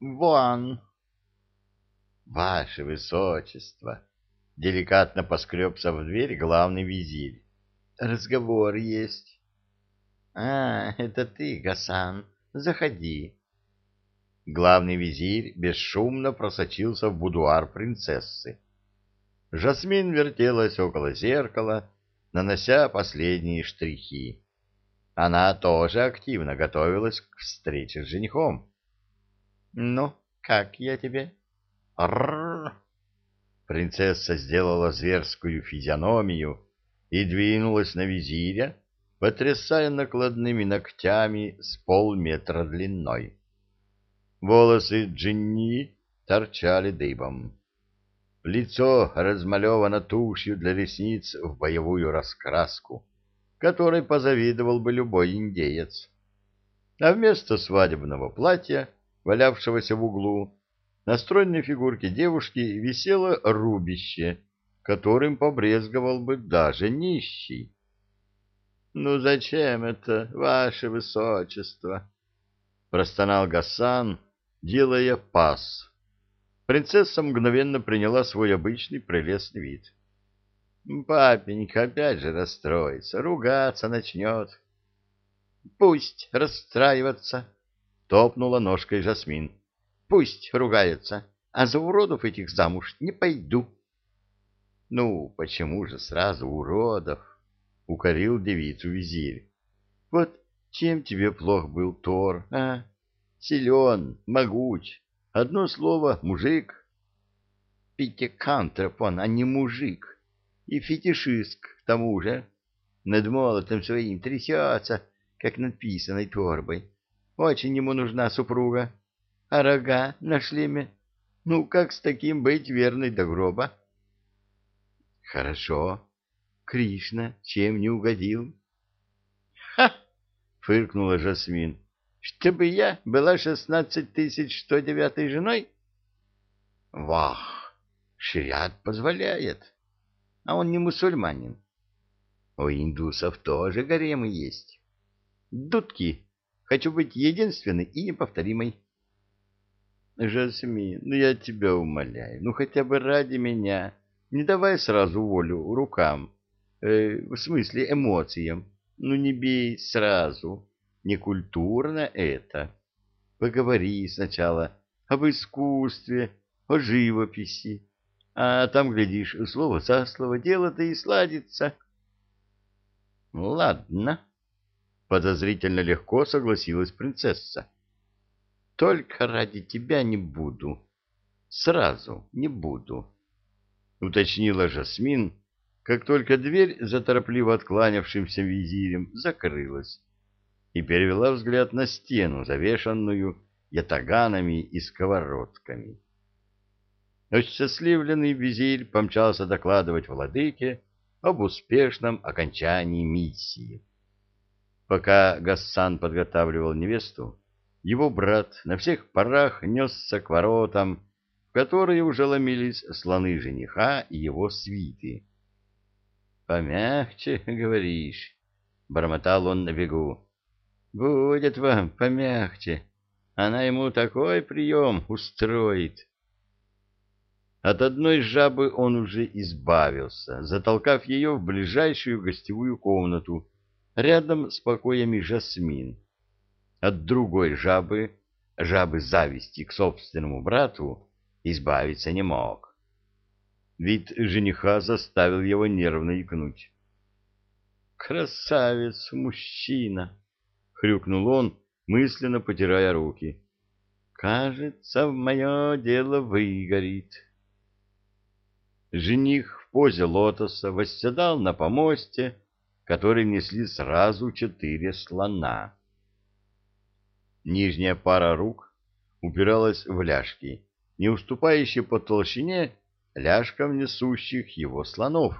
Вон. Ваше Высочество! Деликатно поскребся в дверь главный визирь. Разговор есть. А, это ты, Гасан. Заходи. Главный визирь бесшумно просочился в будуар принцессы. Жасмин вертелась около зеркала, нанося последние штрихи. Она тоже активно готовилась к встрече с женихом. — Ну, как я тебе? Рррр! Принцесса сделала зверскую физиономию и двинулась на визиря, потрясая накладными ногтями с полметра длиной. Волосы Джинни торчали дыбом. Лицо размалевано тушью для ресниц в боевую раскраску, которой позавидовал бы любой индеец. А вместо свадебного платья, валявшегося в углу, на стройной фигурке девушки висело рубище, которым побрезговал бы даже нищий. — Ну зачем это, ваше высочество? — простонал Гасан, делая пас. Принцесса мгновенно приняла свой обычный прелестный вид. — Папенька опять же расстроится, ругаться начнет. — Пусть расстраиваться, — топнула ножкой Жасмин. — Пусть ругаются, а за уродов этих замуж не пойду. — Ну, почему же сразу уродов? — укорил девицу визирь. — Вот чем тебе плох был Тор, а? Силен, могуч, одно слово — мужик. Пятикантроп он, а не мужик. И фетишист к тому же. Над молотом своим трясется, как над писаной торбой. Очень ему нужна супруга. А рога на шлеме? Ну, как с таким быть верной до гроба? Хорошо. Кришна чем не угодил? Ха! фыркнула Жасмин. Чтобы я была шестнадцать тысяч сто девятой женой? Вах! Шариат позволяет. А он не мусульманин. У индусов тоже гаремы есть. Дудки. Хочу быть единственной и неповторимой. Жасмин, ну я тебя умоляю, ну хотя бы ради меня. Не давай сразу волю рукам. Э, в смысле эмоциям. Ну не бей сразу. Некультурно это. Поговори сначала об искусстве, о живописи, а там, глядишь, слово за слово, дело-то и сладится. — Ладно, — подозрительно легко согласилась принцесса. — Только ради тебя не буду. Сразу не буду, — уточнила Жасмин, как только дверь за торопливо откланявшимся визирем закрылась и перевела взгляд на стену, завешанную ятаганами и сковородками. Осчастливленный визирь помчался докладывать владыке об успешном окончании миссии. Пока Гассан подготавливал невесту, его брат на всех парах несся к воротам, в которые уже ломились слоны жениха и его свиты. «Помягче, говоришь», — бормотал он на бегу. Будет вам помягче. Она ему такой прием устроит. От одной жабы он уже избавился, затолкав ее в ближайшую гостевую комнату, рядом с покоями Жасмин. От другой жабы, жабы зависти к собственному брату, избавиться не мог. Вид жениха заставил его нервно икнуть. «Красавец мужчина!» — хрюкнул он, мысленно потирая руки. «Кажется, в мое дело выгорит». Жених в позе лотоса восседал на помосте, который несли сразу четыре слона. Нижняя пара рук упиралась в ляжки, не уступающие по толщине ляжкам несущих его слонов.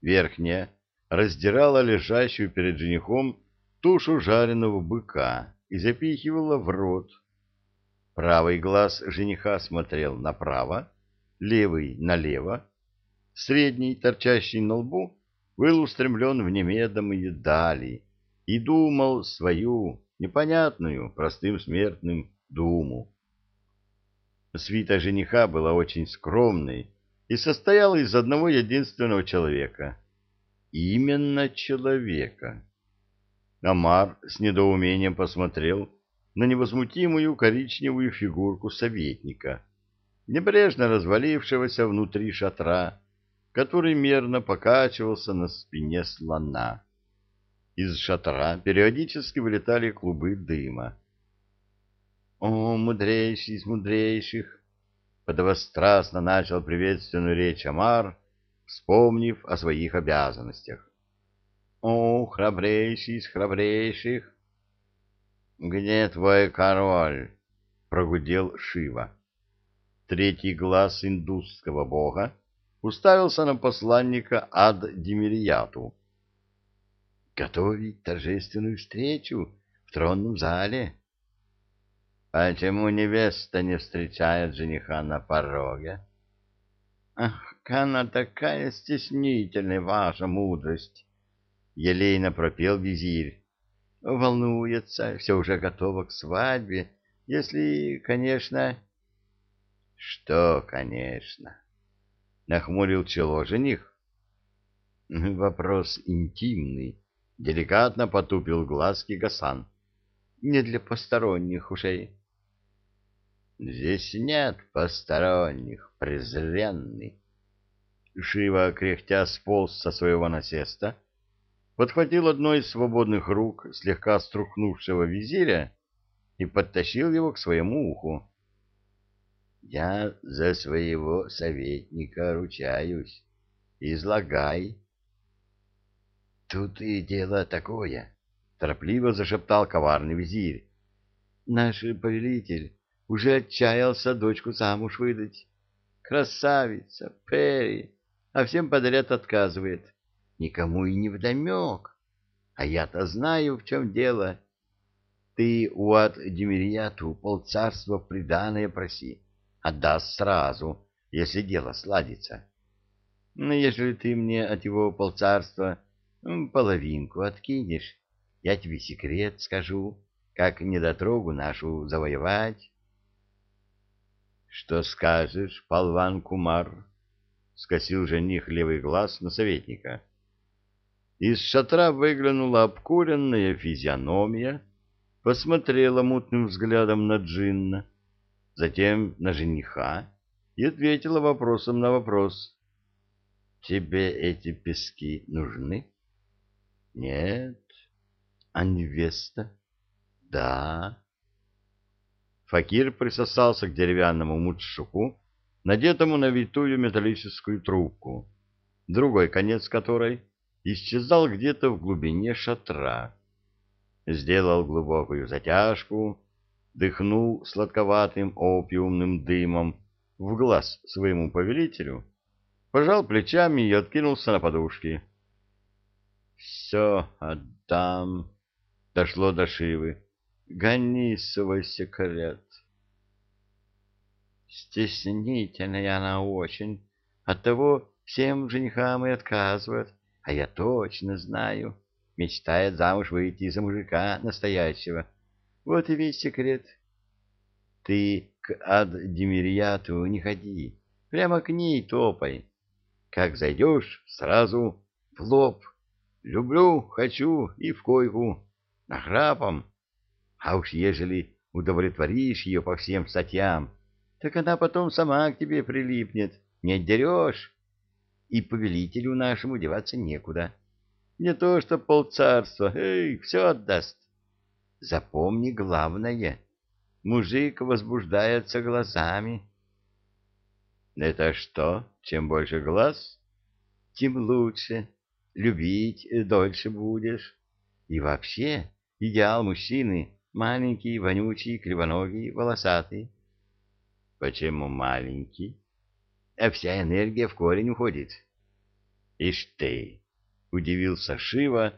Верхняя раздирала лежащую перед женихом тушу жареного быка и запихивала в рот. Правый глаз жениха смотрел направо, левый — налево, средний, торчащий на лбу, был устремлен в немедомые дали и думал свою непонятную простым смертным думу. Свита жениха была очень скромной и состояла из одного единственного человека. Именно человека. Амар с недоумением посмотрел на невозмутимую коричневую фигурку советника, небрежно развалившегося внутри шатра, который мерно покачивался на спине слона. Из шатра периодически вылетали клубы дыма. «О, мудрейший из мудрейших!» Подовострастно начал приветственную речь Амар, вспомнив о своих обязанностях. «О, храбрейший из храбрейших!» «Где твой король?» — прогудел Шива. Третий глаз индусского бога уставился на посланника Ад-Демирьяту. «Готовить торжественную встречу в тронном зале». Почему невеста не встречает жениха на пороге? Ах, она такая стеснительная, ваша мудрость! Елейно пропел визирь. Волнуется, все уже готово к свадьбе, если, конечно... Что, конечно? Нахмурил чело жених. Вопрос интимный. Деликатно потупил глазки Гасан. Не для посторонних ушей. Здесь нет посторонних, презренный. Шива, кряхтя, сполз со своего насеста, подхватил одной из свободных рук слегка струхнувшего визиря и подтащил его к своему уху. «Я за своего советника ручаюсь. Излагай». «Тут и дело такое», — торопливо зашептал коварный визирь. «Наш повелитель уже отчаялся дочку замуж выдать. Красавица, Перри, а всем подряд отказывает. Никому и не вдомек. А я-то знаю, в чем дело. Ты у от Демирьяту полцарства приданое проси. Отдаст сразу, если дело сладится. Но если ты мне от его полцарства половинку откинешь, я тебе секрет скажу, как недотрогу нашу завоевать. Что скажешь, полван Кумар? Скосил жених левый глаз на советника. Из шатра выглянула обкуренная физиономия, посмотрела мутным взглядом на Джинна, затем на жениха и ответила вопросом на вопрос. «Тебе эти пески нужны?» «Нет». «А невеста?» «Да». Факир присосался к деревянному мундштуку, надетому на витую металлическую трубку, другой конец которой исчезал где-то в глубине шатра. Сделал глубокую затяжку, дыхнул сладковатым опиумным дымом в глаз своему повелителю, пожал плечами и откинулся на подушки. — Все отдам, — дошло до Шивы. Гони свой секрет. Стеснительная она очень, оттого всем женихам и отказывает, а я точно знаю, мечтает замуж выйти за мужика настоящего. Вот и весь секрет. Ты к Ад-Демирьяту не ходи, прямо к ней топай. Как зайдешь, сразу в лоб. Люблю, хочу и в койку, нахрапом. А уж ежели удовлетворишь ее по всем статьям, так она потом сама к тебе прилипнет, не отдерешь. И повелителю нашему деваться некуда. Не то что полцарства, эй, все отдаст. Запомни главное, мужик возбуждается глазами. Это что, чем больше глаз, тем лучше, любить дольше будешь. И вообще, идеал мужчины Маленький, вонючий, кривоногий, волосатый. Почему маленький? А вся энергия в корень уходит. Ишь ты! Удивился Шива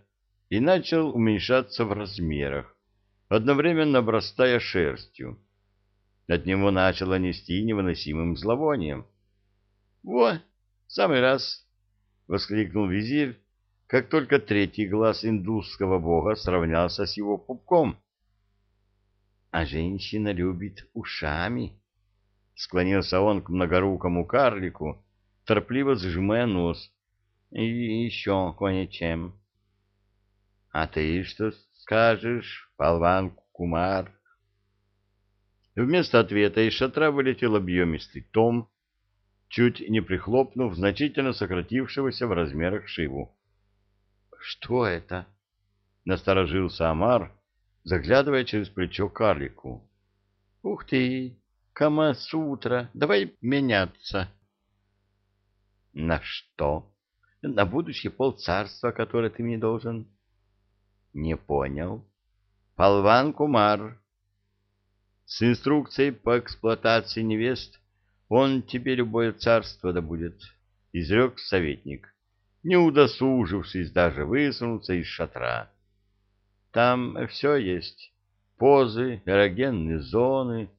и начал уменьшаться в размерах, одновременно обрастая шерстью. От него начало нести невыносимым зловонием. — Во, самый раз! — воскликнул визирь, как только третий глаз индусского бога сравнялся с его пупком. — а женщина любит ушами, — склонился он к многорукому карлику, торопливо сжимая нос. И еще кое-чем. — А ты что скажешь, полван Кумар? Вместо ответа из шатра вылетел объемистый том, чуть не прихлопнув значительно сократившегося в размерах Шиву. — Что это? — насторожился Амар, заглядывая через плечо карлику. — Ух ты! Кама-сутра! Давай меняться! — На что? — На будущее полцарства, которое ты мне должен. — Не понял. — Полван Кумар. С инструкцией по эксплуатации невест он тебе любое царство добудет, — изрек советник, не удосужившись даже высунуться из шатра. Там все есть. Позы, эрогенные зоны,